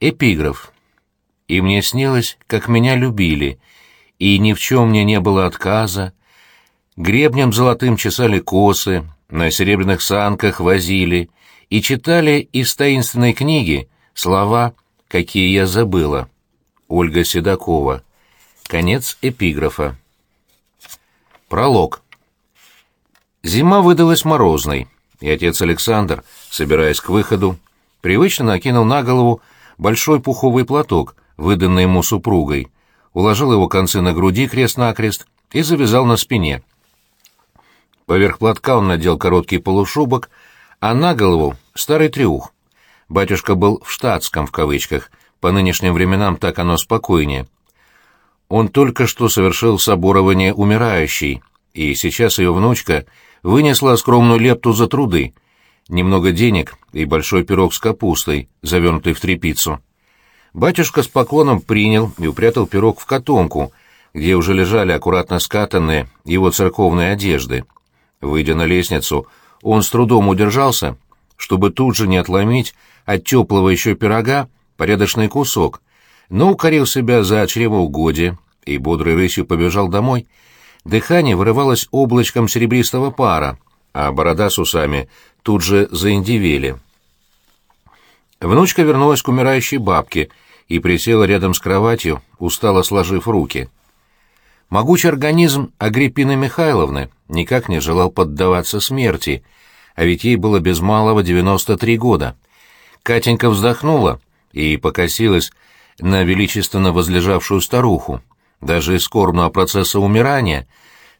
Эпиграф. «И мне снилось, как меня любили, и ни в чем мне не было отказа. Гребнем золотым чесали косы, на серебряных санках возили и читали из таинственной книги слова, какие я забыла». Ольга Седокова. Конец эпиграфа. Пролог. Зима выдалась морозной, и отец Александр, собираясь к выходу, привычно накинул на голову большой пуховый платок, выданный ему супругой, уложил его концы на груди крест-накрест и завязал на спине. Поверх платка он надел короткий полушубок, а на голову — старый трюх. Батюшка был в штатском, в кавычках, по нынешним временам так оно спокойнее. Он только что совершил соборование умирающей, и сейчас ее внучка вынесла скромную лепту за труды, немного денег и большой пирог с капустой, завернутый в тряпицу. Батюшка с поклоном принял и упрятал пирог в котомку, где уже лежали аккуратно скатанные его церковные одежды. Выйдя на лестницу, он с трудом удержался, чтобы тут же не отломить от теплого еще пирога порядочный кусок, но укорил себя за чревоугодие и бодрой рысью побежал домой. Дыхание вырывалось облачком серебристого пара, а борода с усами тут же заиндивели. Внучка вернулась к умирающей бабке и присела рядом с кроватью, устало сложив руки. Могучий организм Агриппины Михайловны никак не желал поддаваться смерти, а ведь ей было без малого 93 года. Катенька вздохнула и покосилась на величественно возлежавшую старуху. Даже из скорбного процесса умирания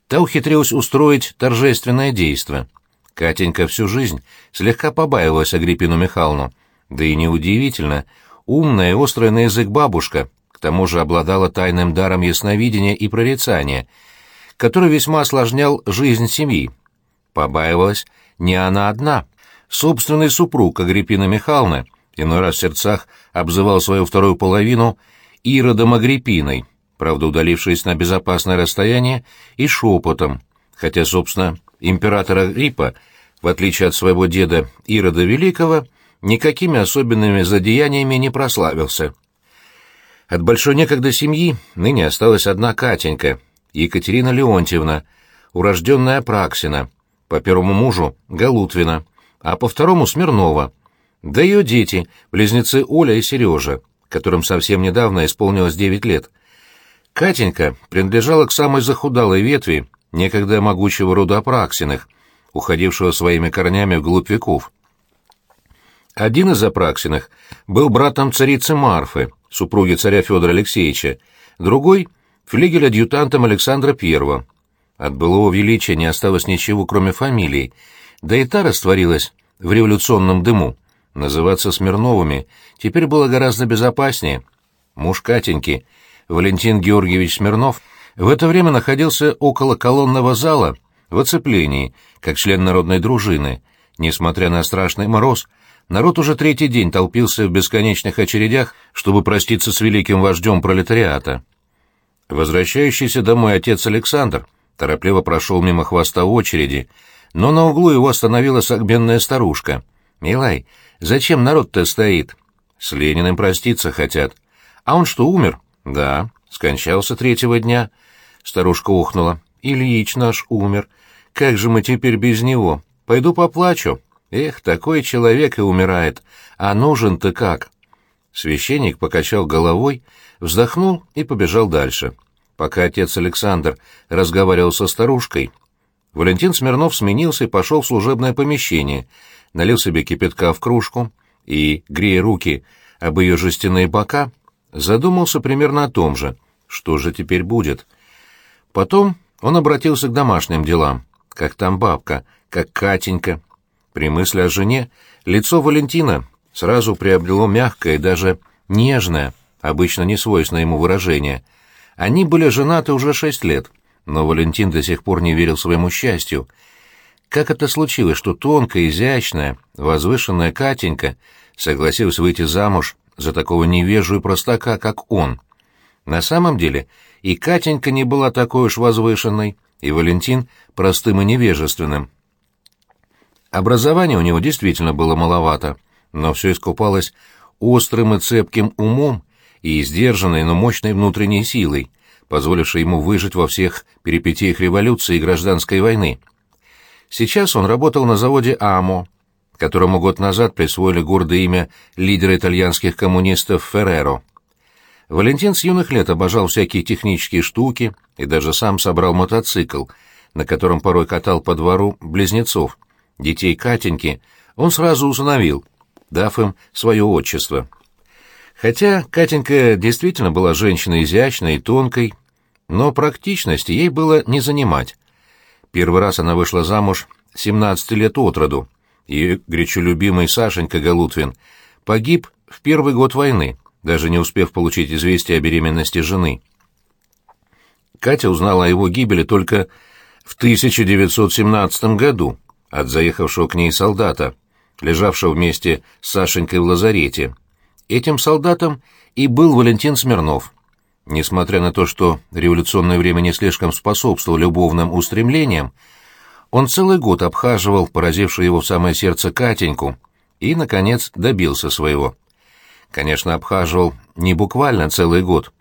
та ухитрилась устроить торжественное действо. Катенька всю жизнь слегка побаивалась Агриппину Михайловну, да и неудивительно, умная и острая на язык бабушка, к тому же обладала тайным даром ясновидения и прорицания, который весьма осложнял жизнь семьи. Побаивалась не она одна. Собственный супруг Агриппины Михайловны иной раз в сердцах обзывал свою вторую половину Иродом Агриппиной, правда, удалившись на безопасное расстояние и шепотом, хотя, собственно, император Агриппа, в отличие от своего деда Ирода Великого, никакими особенными задеяниями не прославился. От большой некогда семьи ныне осталась одна Катенька, Екатерина Леонтьевна, урожденная Праксина, по первому мужу — Галутвина, а по второму — Смирнова — да ее дети, близнецы Оля и Сережа, которым совсем недавно исполнилось девять лет. Катенька принадлежала к самой захудалой ветви некогда могучего рода Апраксиных, уходившего своими корнями вглубь веков. Один из Апраксиных был братом царицы Марфы, супруги царя Федора Алексеевича, другой — флигель-адъютантом Александра I. От былого величия не осталось ничего, кроме фамилии, да и та растворилась в революционном дыму. Называться Смирновыми теперь было гораздо безопаснее. Муж Катеньки, Валентин Георгиевич Смирнов, в это время находился около колонного зала в оцеплении, как член народной дружины. Несмотря на страшный мороз, народ уже третий день толпился в бесконечных очередях, чтобы проститься с великим вождем пролетариата. Возвращающийся домой отец Александр торопливо прошел мимо хвоста очереди, но на углу его остановила согбенная старушка. «Милай, Зачем народ-то стоит? С Лениным проститься хотят. А он что, умер? Да, скончался третьего дня. Старушка ухнула. Ильич наш умер. Как же мы теперь без него? Пойду поплачу. Эх, такой человек и умирает. А нужен-то как? Священник покачал головой, вздохнул и побежал дальше. Пока отец Александр разговаривал со старушкой, Валентин Смирнов сменился и пошел в служебное помещение — налил себе кипятка в кружку и, грея руки об ее жестяные бока, задумался примерно о том же, что же теперь будет. Потом он обратился к домашним делам, как там бабка, как Катенька. При мысли о жене лицо Валентина сразу приобрело мягкое и даже нежное, обычно не свойственное ему выражение. Они были женаты уже шесть лет, но Валентин до сих пор не верил своему счастью — как это случилось, что тонкая, изящная, возвышенная Катенька согласилась выйти замуж за такого невежу и простака, как он? На самом деле и Катенька не была такой уж возвышенной, и Валентин простым и невежественным. Образование у него действительно было маловато, но все искупалось острым и цепким умом и сдержанной, но мощной внутренней силой, позволившей ему выжить во всех перипетиях революции и гражданской войны. Сейчас он работал на заводе «Амо», которому год назад присвоили гордое имя лидера итальянских коммунистов Ферреро. Валентин с юных лет обожал всякие технические штуки и даже сам собрал мотоцикл, на котором порой катал по двору близнецов. Детей Катеньки он сразу усыновил, дав им свое отчество. Хотя Катенька действительно была женщиной изящной и тонкой, но практичности ей было не занимать. Первый раз она вышла замуж 17 лет от роду, и горячо любимый Сашенька Галутвин погиб в первый год войны, даже не успев получить известие о беременности жены. Катя узнала о его гибели только в 1917 году от заехавшего к ней солдата, лежавшего вместе с Сашенькой в лазарете. Этим солдатом и был Валентин Смирнов. Несмотря на то, что революционное время не слишком способствовало любовным устремлениям, он целый год обхаживал поразившую его в самое сердце Катеньку и, наконец, добился своего. Конечно, обхаживал не буквально целый год.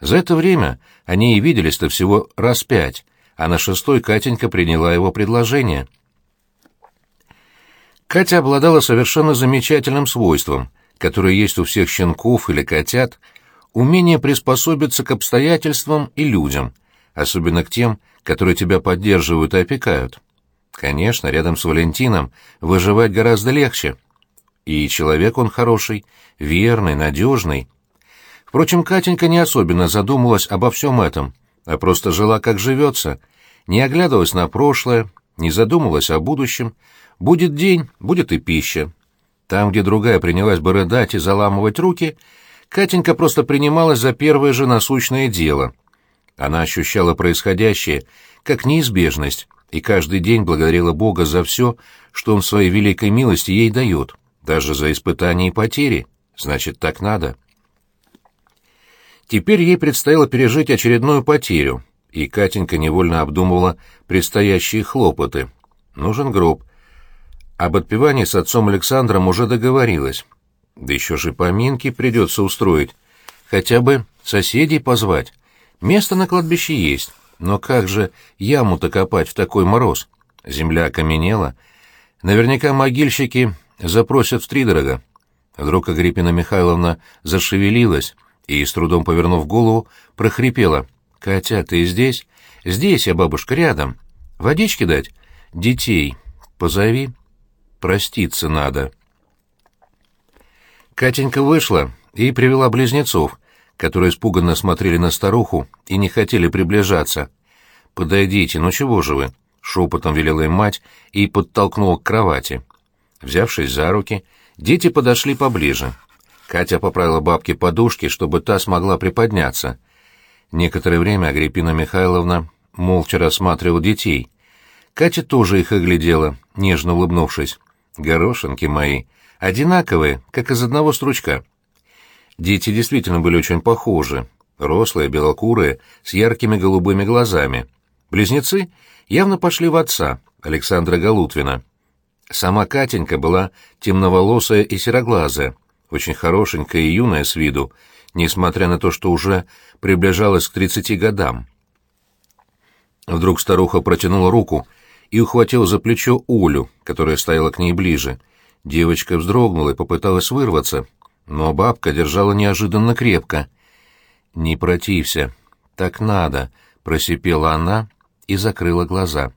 За это время они и виделись-то всего раз пять, а на шестой Катенька приняла его предложение. Катя обладала совершенно замечательным свойством, которое есть у всех щенков или котят, умение приспособиться к обстоятельствам и людям, особенно к тем, которые тебя поддерживают и опекают. Конечно, рядом с Валентином выживать гораздо легче. И человек он хороший, верный, надежный. Впрочем, Катенька не особенно задумалась обо всем этом, а просто жила, как живется, не оглядывалась на прошлое, не задумывалась о будущем. Будет день, будет и пища. Там, где другая принялась бы рыдать и заламывать руки, Катенька просто принималась за первое же насущное дело. Она ощущала происходящее как неизбежность и каждый день благодарила Бога за все, что Он своей великой милости ей дает, даже за испытания и потери. Значит, так надо. Теперь ей предстояло пережить очередную потерю, и Катенька невольно обдумывала предстоящие хлопоты. Нужен гроб. Об отпевании с отцом Александром уже договорилась. Да еще же поминки придется устроить. Хотя бы соседей позвать. Место на кладбище есть, но как же яму-то копать в такой мороз? Земля окаменела. Наверняка могильщики запросят втридорога. Вдруг Агриппина Михайловна зашевелилась и, с трудом повернув голову, прохрипела. «Катя, ты здесь?» «Здесь я, бабушка, рядом. Водички дать?» «Детей. Позови. Проститься надо». Катенька вышла и привела близнецов, которые испуганно смотрели на старуху и не хотели приближаться. «Подойдите, ну чего же вы?» — шепотом велела им мать и подтолкнула к кровати. Взявшись за руки, дети подошли поближе. Катя поправила бабке подушки, чтобы та смогла приподняться. Некоторое время Агриппина Михайловна молча рассматривала детей. Катя тоже их оглядела, нежно улыбнувшись. «Горошинки мои, одинаковые, как из одного стручка». Дети действительно были очень похожи, рослые, белокурые, с яркими голубыми глазами. Близнецы явно пошли в отца, Александра Галутвина. Сама Катенька была темноволосая и сероглазая, очень хорошенькая и юная с виду, несмотря на то, что уже приближалась к тридцати годам. Вдруг старуха протянула руку и ухватила за плечо Улю, которая стояла к ней ближе. Девочка вздрогнула и попыталась вырваться, но бабка держала неожиданно крепко. «Не протився, так надо», — просипела она и закрыла глаза.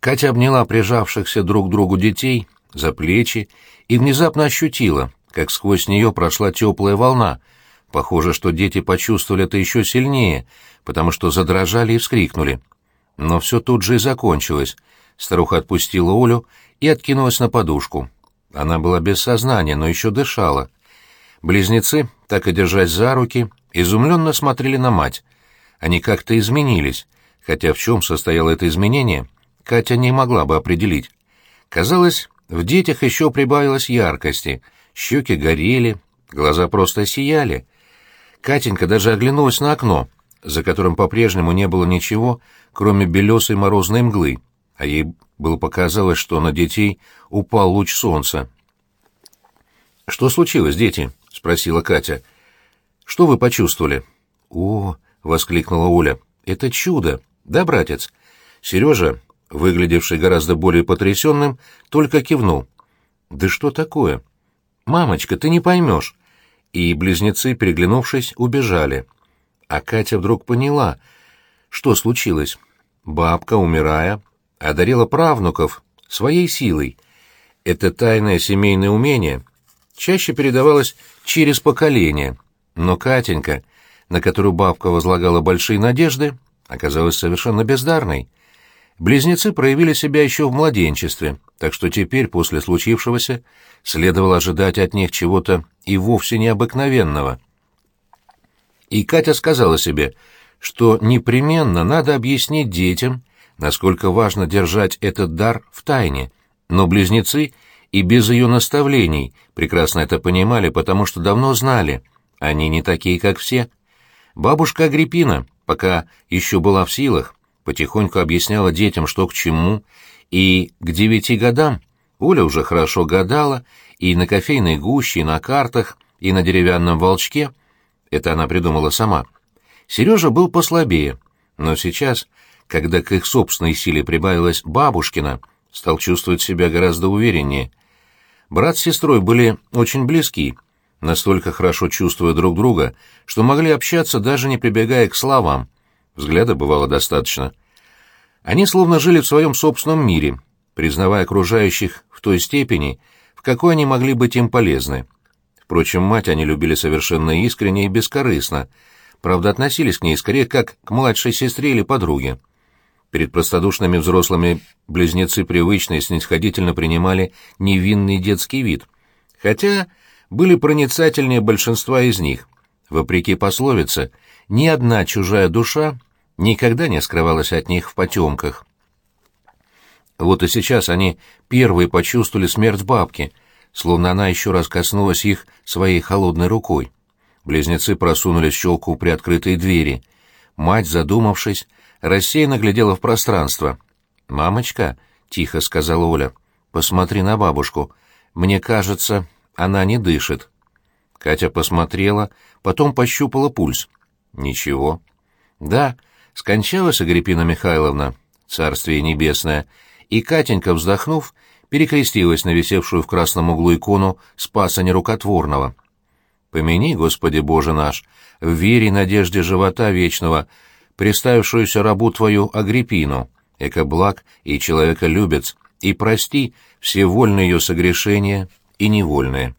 Катя обняла прижавшихся друг к другу детей за плечи и внезапно ощутила, как сквозь нее прошла теплая волна. Похоже, что дети почувствовали это еще сильнее, потому что задрожали и вскрикнули. Но все тут же и закончилось. Старуха отпустила Олю и откинулась на подушку. Она была без сознания, но еще дышала. Близнецы, так и держась за руки, изумленно смотрели на мать. Они как-то изменились, хотя в чем состояло это изменение, Катя не могла бы определить. Казалось, в детях еще прибавилось яркости, щеки горели, глаза просто сияли. Катенька даже оглянулась на окно, за которым по-прежнему не было ничего, кроме белесой морозной мглы а ей было показалось, что на детей упал луч солнца. «Что случилось, дети?» — спросила Катя. «Что вы почувствовали?» «О!» — воскликнула Оля. «Это чудо! Да, братец?» Сережа, выглядевший гораздо более потрясенным, только кивнул. «Да что такое?» «Мамочка, ты не поймешь!» И близнецы, переглянувшись, убежали. А Катя вдруг поняла, что случилось. Бабка, умирая, одарила правнуков своей силой. Это тайное семейное умение чаще передавалось через поколение, но Катенька, на которую бабка возлагала большие надежды, оказалась совершенно бездарной. Близнецы проявили себя еще в младенчестве, так что теперь, после случившегося, следовало ожидать от них чего-то и вовсе необыкновенного. И Катя сказала себе, что непременно надо объяснить детям, насколько важно держать этот дар в тайне, но близнецы и без ее наставлений прекрасно это понимали, потому что давно знали, они не такие, как все. Бабушка Агриппина, пока еще была в силах, потихоньку объясняла детям, что к чему, и к девяти годам Оля уже хорошо гадала и на кофейной гуще, и на картах, и на деревянном волчке. Это она придумала сама. Сережа был послабее, но сейчас, когда к их собственной силе прибавилась бабушкина, стал чувствовать себя гораздо увереннее. Брат с сестрой были очень близки, настолько хорошо чувствуя друг друга, что могли общаться, даже не прибегая к словам. Взгляда бывало достаточно. Они словно жили в своем собственном мире, признавая окружающих в той степени, в какой они могли быть им полезны. Впрочем, мать они любили совершенно искренне и бескорыстно, правда, относились к ней скорее как к младшей сестре или подруге. Перед простодушными взрослыми близнецы привычно и снисходительно принимали невинный детский вид, хотя были проницательнее большинства из них. Вопреки пословице, ни одна чужая душа никогда не скрывалась от них в потемках. Вот и сейчас они первые почувствовали смерть бабки, словно она еще раз коснулась их своей холодной рукой. Близнецы просунули щелку при открытой двери. Мать, задумавшись, рассеянно глядела в пространство. «Мамочка», — тихо сказала Оля, — «посмотри на бабушку. Мне кажется, она не дышит». Катя посмотрела, потом пощупала пульс. «Ничего». «Да, скончалась Агриппина Михайловна, царствие небесное», и Катенька, вздохнув, перекрестилась на висевшую в красном углу икону Спаса Нерукотворного. «Помяни, Господи Боже наш, в вере и надежде живота вечного, приставившуюся рабу твою Агриппину, эко благ и человека любец, и прости все вольные ее согрешения и невольные».